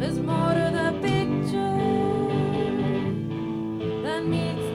There's more to the picture meets